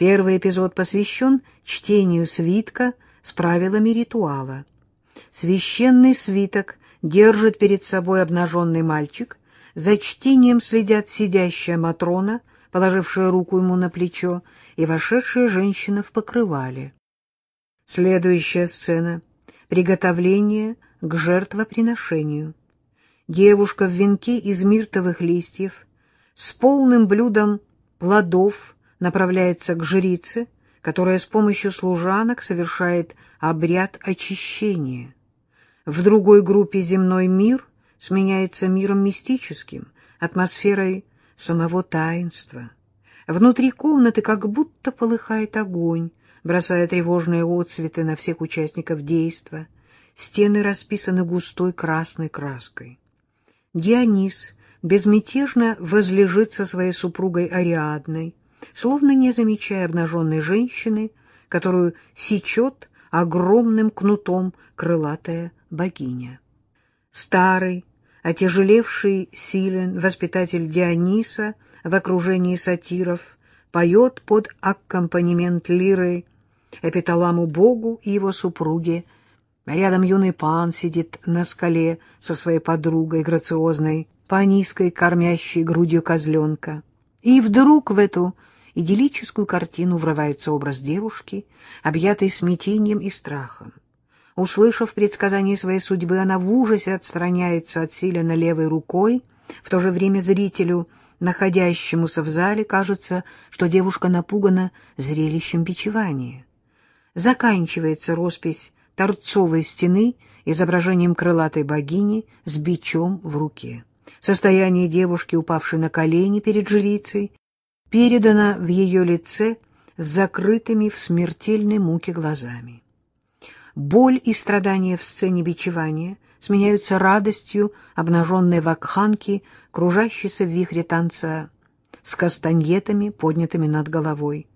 Первый эпизод посвящен чтению свитка с правилами ритуала. Священный свиток держит перед собой обнаженный мальчик, за чтением следят сидящая Матрона, положившая руку ему на плечо, и вошедшая женщина в покрывале. Следующая сцена — приготовление к жертвоприношению. Девушка в венке из миртовых листьев с полным блюдом плодов направляется к жрице, которая с помощью служанок совершает обряд очищения. В другой группе земной мир сменяется миром мистическим, атмосферой самого таинства. Внутри комнаты как будто полыхает огонь, бросая тревожные отцветы на всех участников действа. Стены расписаны густой красной краской. Дионис безмятежно возлежит со своей супругой Ариадной, словно не замечая обнаженной женщины, которую сечет огромным кнутом крылатая богиня. Старый, отяжелевший Силен, воспитатель Диониса в окружении сатиров, поет под аккомпанемент лиры эпиталаму Богу и его супруге. Рядом юный пан сидит на скале со своей подругой, грациозной, по низкой, кормящей грудью козленка. И вдруг в эту идиллическую картину врывается образ девушки, объятой смятением и страхом. Услышав предсказание своей судьбы, она в ужасе отстраняется от Силена левой рукой, в то же время зрителю, находящемуся в зале, кажется, что девушка напугана зрелищем бичевания. Заканчивается роспись торцовой стены изображением крылатой богини с бичом в руке. Состояние девушки, упавшей на колени перед жрицей, передано в ее лице с закрытыми в смертельной муке глазами. Боль и страдания в сцене бичевания сменяются радостью обнаженной вакханки, кружащейся в вихре танца с кастаньетами, поднятыми над головой.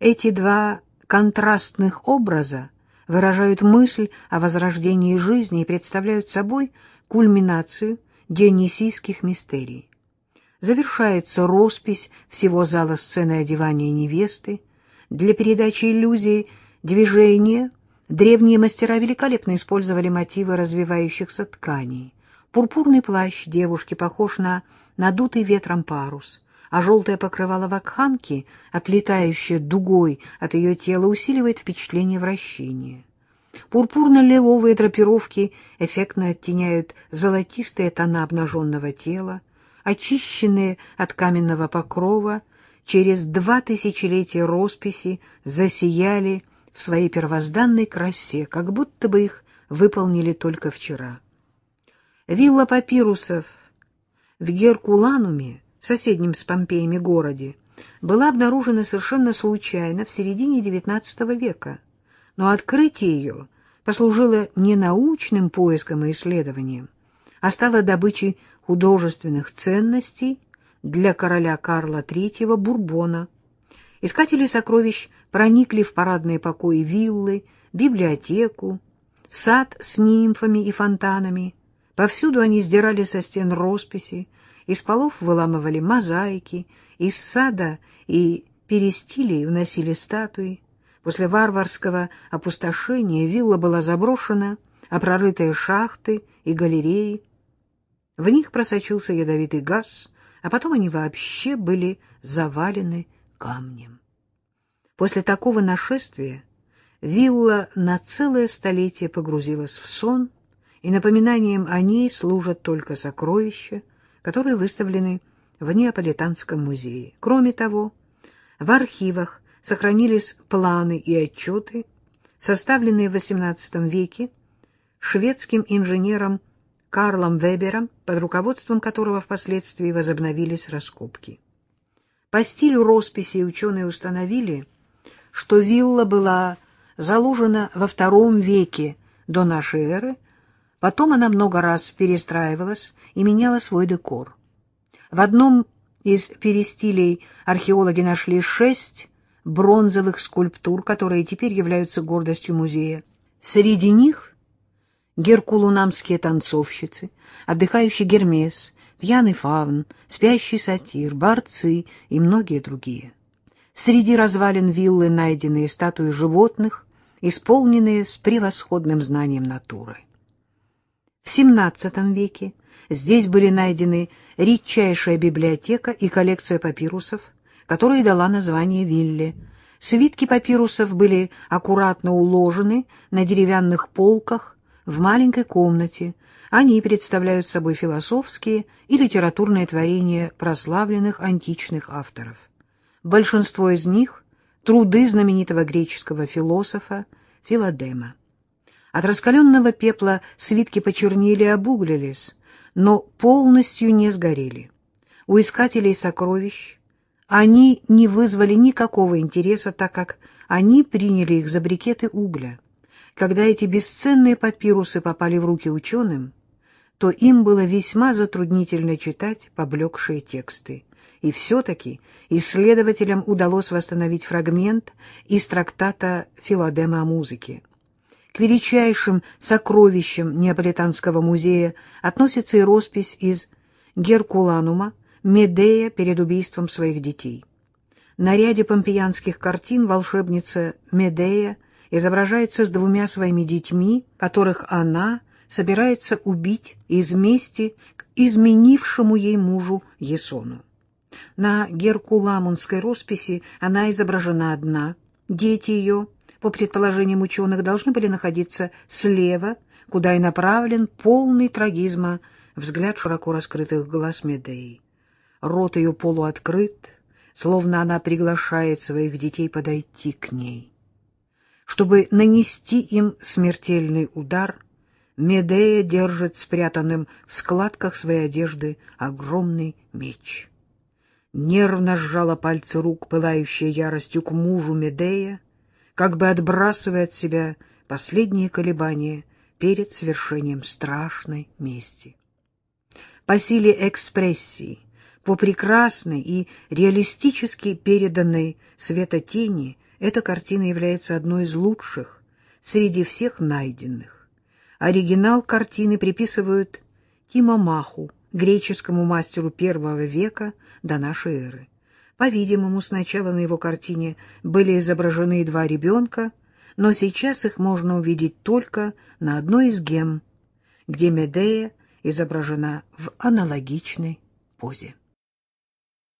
Эти два контрастных образа выражают мысль о возрождении жизни и представляют собой кульминацию дионисийских мистерий. Завершается роспись всего зала сцены одевания невесты. Для передачи иллюзии движения древние мастера великолепно использовали мотивы развивающихся тканей. Пурпурный плащ девушки похож на надутый ветром парус, а желтое покрывало вакханки, отлетающее дугой от ее тела, усиливает впечатление вращения. Пурпурно-лиловые драпировки эффектно оттеняют золотистые тона обнаженного тела, очищенные от каменного покрова, через два тысячелетия росписи засияли в своей первозданной красе, как будто бы их выполнили только вчера. Вилла папирусов в Геркулануме, соседнем с Помпеями городе, была обнаружена совершенно случайно в середине XIX века, но открытие ее послужило не научным поиском и исследованием, а стало добычей художественных ценностей для короля Карла III Бурбона. Искатели сокровищ проникли в парадные покои виллы, библиотеку, сад с нимфами и фонтанами. Повсюду они сдирали со стен росписи, из полов выламывали мозаики, из сада и перестилей вносили статуи. После варварского опустошения вилла была заброшена, а прорытые шахты и галереи в них просочился ядовитый газ, а потом они вообще были завалены камнем. После такого нашествия вилла на целое столетие погрузилась в сон, и напоминанием о ней служат только сокровища, которые выставлены в Неаполитанском музее. Кроме того, в архивах сохранились планы и отчеты, составленные в XVIII веке шведским инженером Карлом Вебером, под руководством которого впоследствии возобновились раскопки. По стилю росписи ученые установили, что вилла была заложена во втором веке до нашей эры, потом она много раз перестраивалась и меняла свой декор. В одном из перестилей археологи нашли шесть бронзовых скульптур, которые теперь являются гордостью музея. Среди них геркулунамские танцовщицы, отдыхающий Гермес, пьяный фавн, спящий сатир, борцы и многие другие. Среди развалин виллы найденные статуи животных, исполненные с превосходным знанием натуры. В XVII веке здесь были найдены редчайшая библиотека и коллекция папирусов, которая дала название вилле. Свитки папирусов были аккуратно уложены на деревянных полках в маленькой комнате. Они представляют собой философские и литературные творения прославленных античных авторов. Большинство из них — труды знаменитого греческого философа Филадема. От раскаленного пепла свитки почернели и обуглились, но полностью не сгорели. У искателей сокровищ они не вызвали никакого интереса, так как они приняли их за брикеты угля. Когда эти бесценные папирусы попали в руки ученым, то им было весьма затруднительно читать поблекшие тексты. И все-таки исследователям удалось восстановить фрагмент из трактата Филадема о музыке. К величайшим сокровищам Неаполитанского музея относится и роспись из Геркуланума Медея перед убийством своих детей. На ряде помпеянских картин волшебница Медея изображается с двумя своими детьми, которых она собирается убить из мести к изменившему ей мужу Есону. На Геркуламунской росписи она изображена одна, дети ее — по предположениям ученых, должны были находиться слева, куда и направлен полный трагизма взгляд широко раскрытых глаз Медеи. Рот ее полуоткрыт, словно она приглашает своих детей подойти к ней. Чтобы нанести им смертельный удар, Медея держит спрятанным в складках своей одежды огромный меч. Нервно сжала пальцы рук, пылающая яростью к мужу Медея, как бы отбрасывая от себя последние колебания перед свершением страшной мести. По силе экспрессии, по прекрасной и реалистически переданной светотени, эта картина является одной из лучших среди всех найденных. Оригинал картины приписывают Тимомаху, греческому мастеру первого века до нашей эры. По-видимому, сначала на его картине были изображены два ребенка, но сейчас их можно увидеть только на одной из гем, где Медея изображена в аналогичной позе.